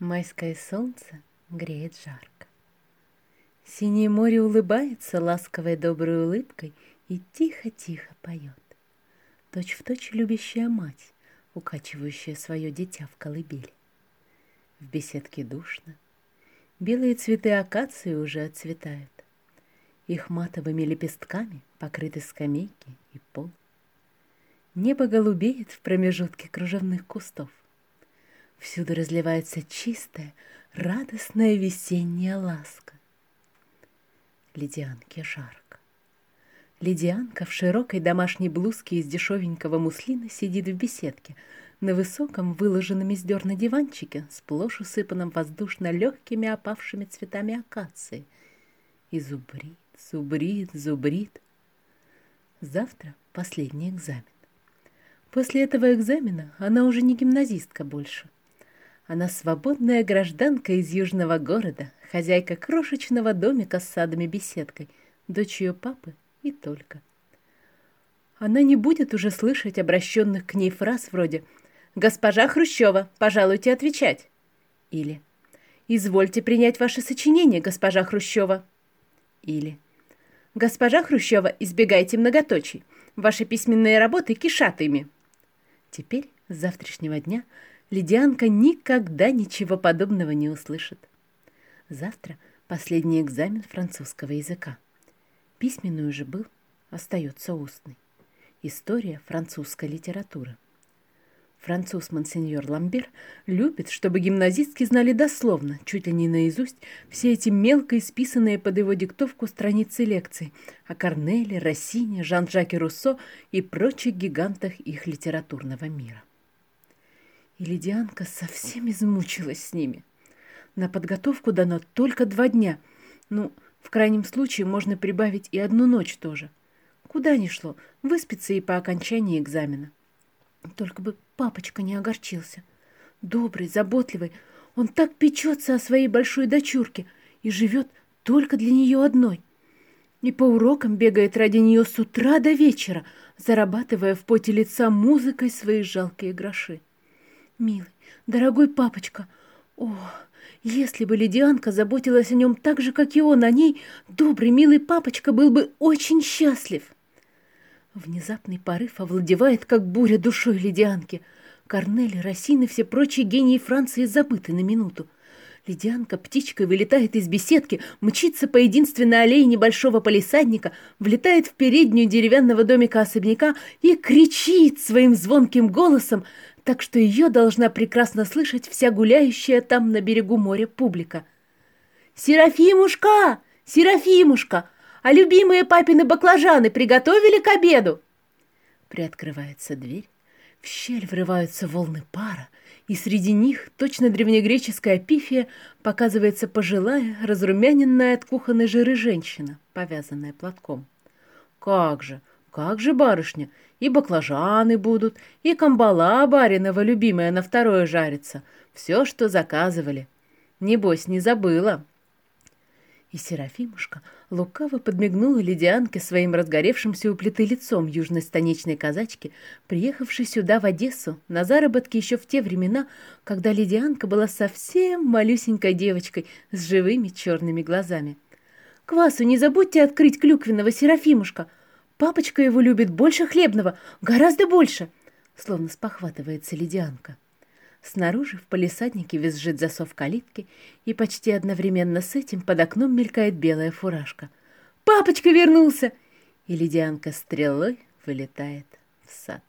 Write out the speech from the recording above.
Майское солнце греет жарко. Синее море улыбается ласковой доброй улыбкой и тихо-тихо поет. Точь-в-точь любящая мать, укачивающая свое дитя в колыбели. В беседке душно. Белые цветы акации уже отцветают. Их матовыми лепестками покрыты скамейки и пол. Небо голубеет в промежутке кружевных кустов. Всюду разливается чистая, радостная весенняя ласка. Ледианке жарко. Ледианка в широкой домашней блузке из дешевенького муслина сидит в беседке на высоком, выложенном из дерна диванчике, сплошь усыпанном воздушно легкими опавшими цветами акации. И зубрит, зубрит, зубрит. Завтра последний экзамен. После этого экзамена она уже не гимназистка больше — она свободная гражданка из южного города, хозяйка крошечного домика с садами-беседкой, дочь ее папы и только. Она не будет уже слышать обращенных к ней фраз вроде «Госпожа Хрущева, пожалуйте отвечать» или «Извольте принять ваше сочинение, госпожа Хрущева» или «Госпожа Хрущева, избегайте многоточий, ваши письменные работы кишат ими». Теперь, с завтрашнего дня, Ледянка никогда ничего подобного не услышит. Завтра последний экзамен французского языка. Письменный уже был, остается устный. История французской литературы. Француз Монсеньор Ламбер любит, чтобы гимназистки знали дословно, чуть ли не наизусть, все эти мелко исписанные под его диктовку страницы лекций о Корнеле, Рассине, Жан-Жаке Руссо и прочих гигантах их литературного мира. И Лидианка совсем измучилась с ними. На подготовку дано только два дня. Ну, в крайнем случае можно прибавить и одну ночь тоже. Куда ни шло, выспится и по окончании экзамена. Только бы папочка не огорчился. Добрый, заботливый, он так печется о своей большой дочурке и живет только для нее одной. И по урокам бегает ради нее с утра до вечера, зарабатывая в поте лица музыкой свои жалкие гроши. Милый, дорогой папочка, о, если бы Лидианка заботилась о нем так же, как и он о ней, добрый, милый папочка был бы очень счастлив. Внезапный порыв овладевает, как буря душой Лидианки. Корнель, Рассин и все прочие гении Франции забыты на минуту. Ледянка птичкой вылетает из беседки, мчится по единственной аллее небольшого полисадника, влетает в переднюю деревянного домика особняка и кричит своим звонким голосом, так что ее должна прекрасно слышать вся гуляющая там на берегу моря публика. «Серафимушка! Серафимушка! А любимые папины баклажаны приготовили к обеду?» Приоткрывается дверь, в щель врываются волны пара, и среди них, точно древнегреческая пифия, показывается пожилая, разрумяненная от кухонной жиры женщина, повязанная платком. «Как же, как же, барышня, и баклажаны будут, и камбала баринова любимая на второе жарится. Все, что заказывали. Небось, не забыла. И Серафимушка лукаво подмигнула Ледианке своим разгоревшимся у плиты лицом южной станичной казачки, приехавшей сюда в Одессу на заработки еще в те времена, когда Ледианка была совсем малюсенькой девочкой с живыми черными глазами. «Квасу не забудьте открыть клюквенного, Серафимушка!» Папочка его любит больше хлебного, гораздо больше!» Словно спохватывается ледянка. Снаружи в палисаднике визжит засов калитки, и почти одновременно с этим под окном мелькает белая фуражка. «Папочка вернулся!» И ледянка стрелой вылетает в сад.